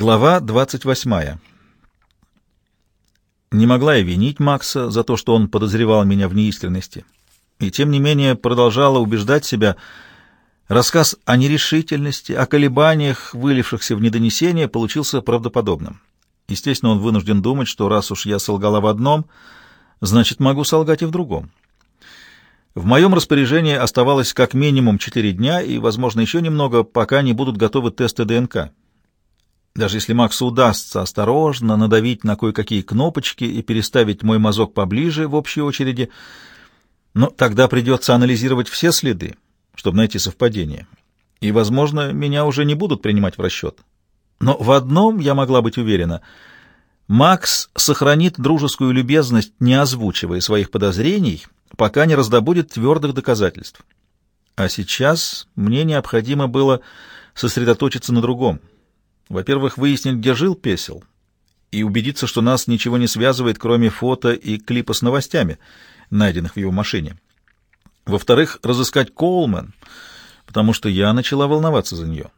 Глава 28. Не могла я винить Макса за то, что он подозревал меня в неискренности, и тем не менее продолжала убеждать себя. Рассказ о нерешительности, о колебаниях, вылившихся в недонесение, получился правдоподобным. Естественно, он вынужден думать, что раз уж я солгала в одном, значит, могу солгать и в другом. В моем распоряжении оставалось как минимум четыре дня и, возможно, еще немного, пока не будут готовы тесты ДНК. Даже если Максу удастся осторожно надавить на кое-какие кнопочки и переставить мой мазок поближе в общей очереди, но тогда придется анализировать все следы, чтобы найти совпадение. И, возможно, меня уже не будут принимать в расчет. Но в одном я могла быть уверена. Макс сохранит дружескую любезность, не озвучивая своих подозрений, пока не раздобудет твердых доказательств. А сейчас мне необходимо было сосредоточиться на другом — во-первых, выяснить, где жил Песел, и убедиться, что нас ничего не связывает, кроме фото и клипа с новостями, найденных в его машине. Во-вторых, разыскать Коулман, потому что я начала волноваться за нее.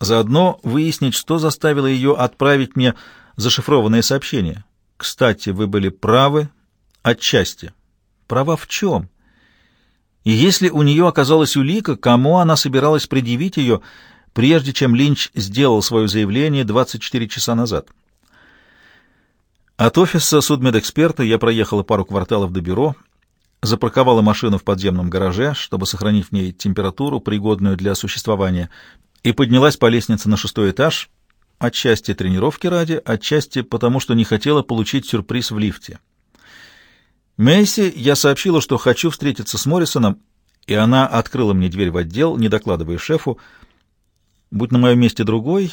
Заодно выяснить, что заставило ее отправить мне зашифрованное сообщение. Кстати, вы были правы отчасти. Права в чем? И если у нее оказалась улика, кому она собиралась предъявить ее, прежде чем Линч сделал свое заявление 24 часа назад. От офиса судмедэксперта я проехала пару кварталов до бюро, запарковала машину в подземном гараже, чтобы сохранить в ней температуру, пригодную для существования, и поднялась по лестнице на шестой этаж, отчасти тренировки ради, отчасти потому, что не хотела получить сюрприз в лифте. Мэйси я сообщила, что хочу встретиться с Моррисоном, и она открыла мне дверь в отдел, не докладывая шефу, Будь на моем месте другой,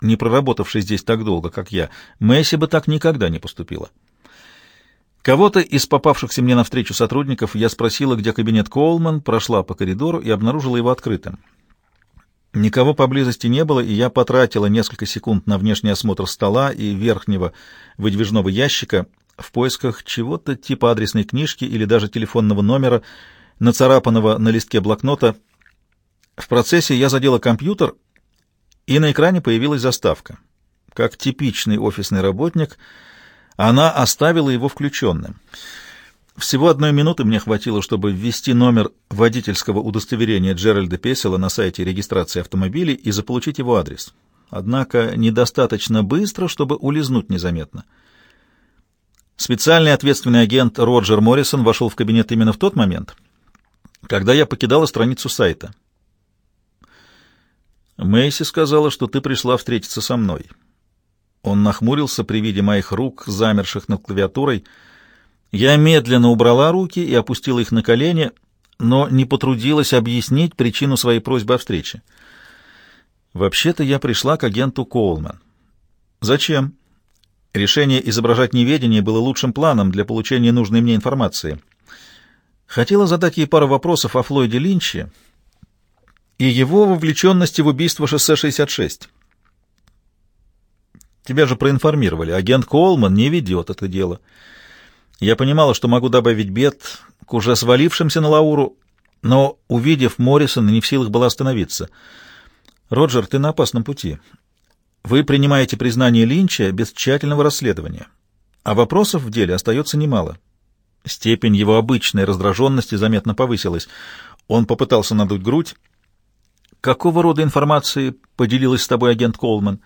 не проработавший здесь так долго, как я, Месси бы так никогда не поступила. Кого-то из попавшихся мне навстречу сотрудников я спросила, где кабинет Коулман, прошла по коридору и обнаружила его открытым. Никого поблизости не было, и я потратила несколько секунд на внешний осмотр стола и верхнего выдвижного ящика в поисках чего-то типа адресной книжки или даже телефонного номера, нацарапанного на листке блокнота — в процессе я задела компьютер, и на экране появилась заставка. Как типичный офисный работник, она оставила его включенным. Всего одной минуты мне хватило, чтобы ввести номер водительского удостоверения Джеральда Песела на сайте регистрации автомобилей и заполучить его адрес. Однако недостаточно быстро, чтобы улизнуть незаметно. Специальный ответственный агент Роджер Моррисон вошел в кабинет именно в тот момент, когда я покидала страницу сайта. Мэйси сказала, что ты пришла встретиться со мной. Он нахмурился при виде моих рук, замерших над клавиатурой. Я медленно убрала руки и опустила их на колени, но не потрудилась объяснить причину своей просьбы о встрече. Вообще-то я пришла к агенту Коулман. Зачем? Решение изображать неведение было лучшим планом для получения нужной мне информации. Хотела задать ей пару вопросов о Флойде Линче, и его вовлеченности в убийство шоссе 66. Тебя же проинформировали. Агент Колман не ведет это дело. Я понимала, что могу добавить бед к уже свалившимся на Лауру, но, увидев Моррисона, не в силах была остановиться. «Роджер, ты на опасном пути. Вы принимаете признание Линча без тщательного расследования, а вопросов в деле остается немало». Степень его обычной раздраженности заметно повысилась. Он попытался надуть грудь, какого рода информации поделилась с тобой агент Колман?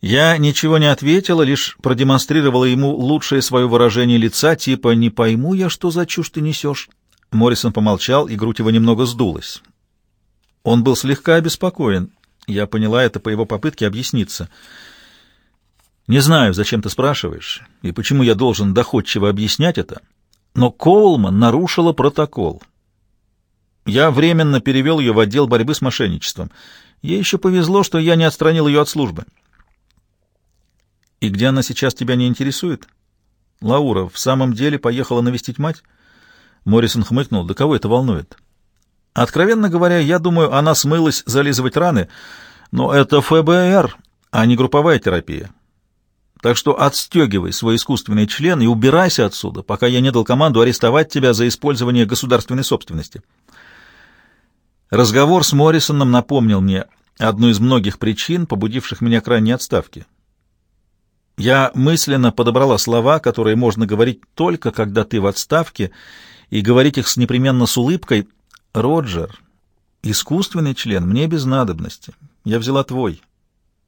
Я ничего не ответила, лишь продемонстрировала ему лучшее свое выражение лица, типа «не пойму я, что за чушь ты несешь». Моррисон помолчал, и грудь его немного сдулась. Он был слегка обеспокоен. Я поняла это по его попытке объясниться. «Не знаю, зачем ты спрашиваешь, и почему я должен доходчиво объяснять это, но Коулман нарушила протокол». Я временно перевел ее в отдел борьбы с мошенничеством. Ей еще повезло, что я не отстранил ее от службы. И где она сейчас тебя не интересует? Лаура в самом деле поехала навестить мать? Моррисон хмыкнул. Да кого это волнует? Откровенно говоря, я думаю, она смылась зализывать раны, но это ФБР, а не групповая терапия. Так что отстегивай свой искусственный член и убирайся отсюда, пока я не дал команду арестовать тебя за использование государственной собственности. Разговор с Моррисоном напомнил мне одну из многих причин, побудивших меня к ранней отставке. Я мысленно подобрала слова, которые можно говорить только, когда ты в отставке, и говорить их с непременно с улыбкой. «Роджер, искусственный член мне без надобности. Я взяла твой».